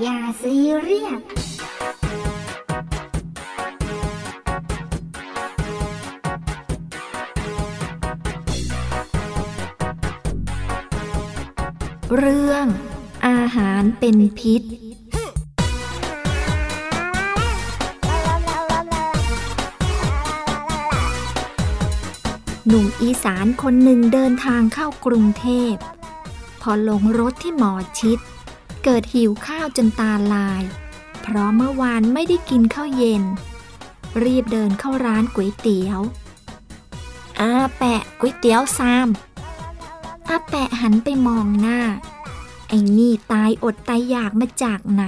อย่าซีเรียสเรื่อง อาหารเป็นพิษ หนุ่มอีสานคนหนึ่งเดินทางเข้ากรุงเทพ พอลงรถที่หมอชิด เกิดหิวข้าวจนตาลาย เพราะเมื่อวานไม่ได้กินข้าวเย็น รีบเดินเข้าร้านก๋วยเตี๋ยว อาแปะก๋วยเตี๋ยวซามอาแปะหันไปมองหน้า ไอ้นี่ตายอดตายอยากมาจากไหน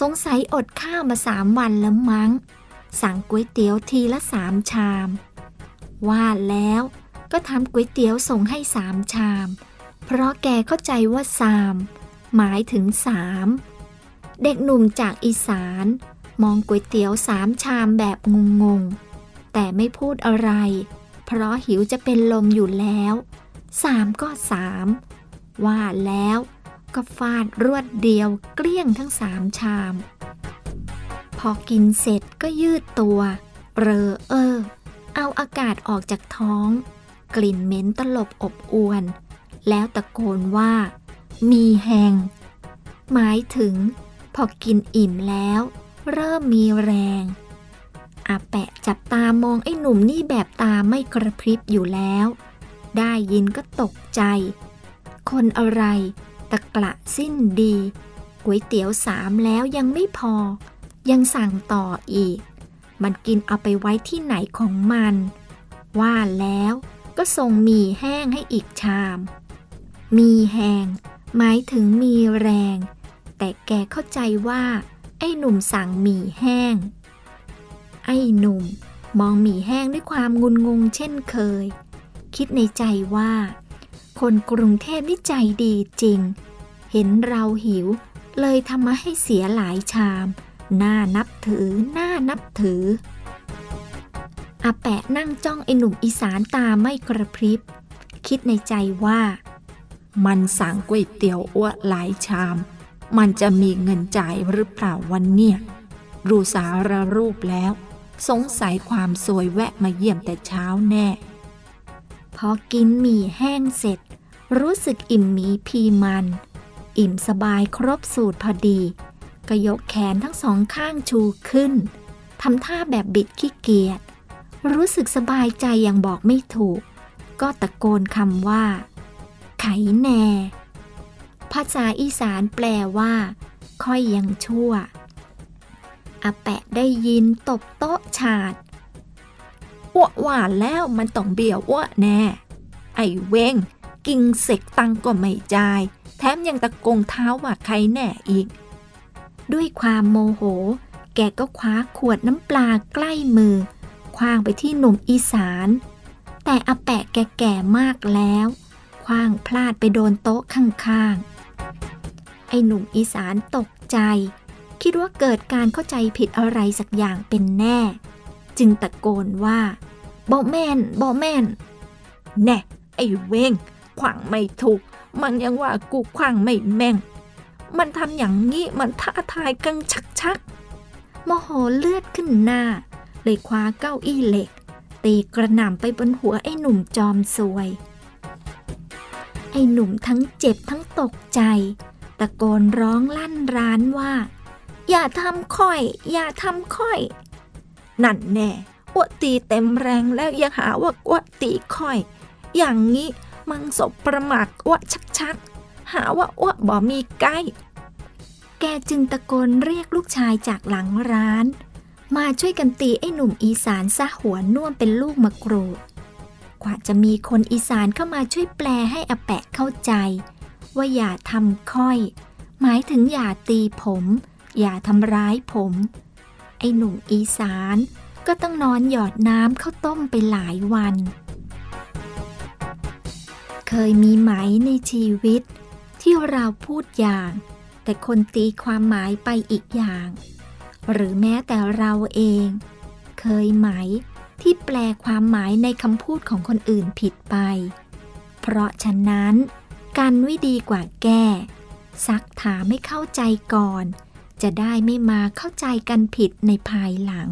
สงสัยอดข้าวมาสามวันแล้วมั้ง สั่งก๋วยเตี๋ยวทีละสามชาม ว่าแล้วก็ทำก๋วยเตี๋ยวส่งให้สามชาม เพราะแกเข้าใจว่าสาม หมายถึงสามเด็กหนุ่มจากอีสาน มองก๋วยเตี๋ยวสามชามแบบงงๆ แต่ไม่พูดอะไร เพราะหิวจะเป็นลมอยู่แล้วสามก็สามว่าแล้วก็ฟาดรวดเดียวเกลี้ยงทั้งสามชาม พอกินเสร็จก็ยืดตัว เรอเออ เอาอากาศออกจากท้อง กลิ่นเหม็นตลบอบอวน แล้วตะโกนว่า มีแหงหมายถึง พอกินอิ่มแล้ว เริ่มมีแรงอาแปะจับตามองไอ้หนุ่มนี่แบบตาไม่กระพริบอยู่แล้ว ได้ยินก็ตกใจ คนอะไร ตะกละสิ้นดีก๋วยเตี๋ยวสามแล้วยังไม่พอ ยังสั่งต่ออีก มันกินเอาไปไว้ที่ไหนของมัน ว่าแล้วก็ส่งมีแห้งให้อีกชาม มีแห้ง หมายถึงมีแรง แต่แกเข้าใจว่า ไอ้หนุ่มสั่งหมี่แห้ง ไอ้หนุ่มมองหมี่แห้งด้วยความงุนงงเช่นเคย คิดในใจว่า คนกรุงเทพนี่ใจดีจริง เห็นเราหิว เลยทำมาให้เสียหลายชามน่านับถือน่านับถืออาแปะนั่งจ้องไอ้หนุ่มอีสานตาไม่กระพริบ คิดในใจว่า มันสั่งก๋วยเตี๋ยวอ้วหลายชาม มันจะมีเงินจ่ายหรือเปล่าวันเนี่ยรูสารรูปแล้ว สงสัยความสวยแวะมาเยี่ยมแต่เช้าแน่ พอกินหมี่แห้งเสร็จ รู้สึกอิ่มหมีพีมัน อิ่มสบายครบสูตรพอดี ก็ยกแขนทั้งสองข้างชูขึ้นทำท่าแบบบิดขี้เกียจรู้สึกสบายใจอย่างบอกไม่ถูก ก็ตะโกนคำว่า ไขแน่ ภาษาอีสานแปลว่า ค่อยยังชั่วอาแปะได้ยินตบโต๊ะฉาดอ้วหวานแล้วมันต้องเบี้ยวอ้วแน่ ไอ้เวงกิงเสกตังก็ไม่จ่าย แถมยังตะโกงเท้าว่าใครแน่อีก ด้วยความโมโห แกก็คว้าขวดน้ำปลาใกล้มือคว้างไปที่หนุ่มอีสาน แต่อาแปะแกแก่มากแล้ว ว้างพลาดไปโดนโต๊ะข้างๆ ไอ้หนุ่มอีสานตกใจ คิดว่าเกิดการเข้าใจผิดอะไรสักอย่างเป็นแน่ จึงตะโกนว่าบอแม่นบอแม่นแน่ ไอ้เวงขวางไม่ถูก มันยังว่ากูขวางไม่แม่ง มันทำอย่างนี้มันท้าทายกังชักชักโมโหเลือดขึ้นหน้า เลยคว้าเก้าอี้เหล็ก ตีกระหน่ำไปบนหัวไอ้หนุ่มจอมซวย ไอ้หนุ่มทั้งเจ็บทั้งตกใจ ตะโกนร้องลั่นร้านว่า อย่าทำค่อย อย่าทำค่อย นั่นแน่อ้วตีเต็มแรงแล้วยังหาว่าอ้วตีค่อย อย่างนี้มังศพประมาทอ้วชักชักหาว่าอ้วบ่มีใกล้ แกจึงตะโกนเรียกลูกชายจากหลังร้าน มาช่วยกันตีไอ้หนุ่มอีสานซะหัวน่วมเป็นลูกมะกรูด กว่าจะมีคนอีสานเข้ามาช่วยแปลให้อแปะเข้าใจ ว่าอย่าทำค่อย หมายถึงอย่าตีผม อย่าทำร้ายผม ไอ้หนุ่มอีสานก็ต้องนอนหยอดน้ำข้าวต้มไปหลายวัน เคยมีไหมในชีวิต ที่เราพูดอย่าง แต่คนตีความหมายไปอีกอย่าง หรือแม้แต่เราเอง เคยไหม ที่แปลความหมายในคำพูดของคนอื่นผิดไป เพราะฉะนั้นการวิดีกว่าแก้ ซักถามไม่เข้าใจก่อน จะได้ไม่มาเข้าใจกันผิดในภายหลัง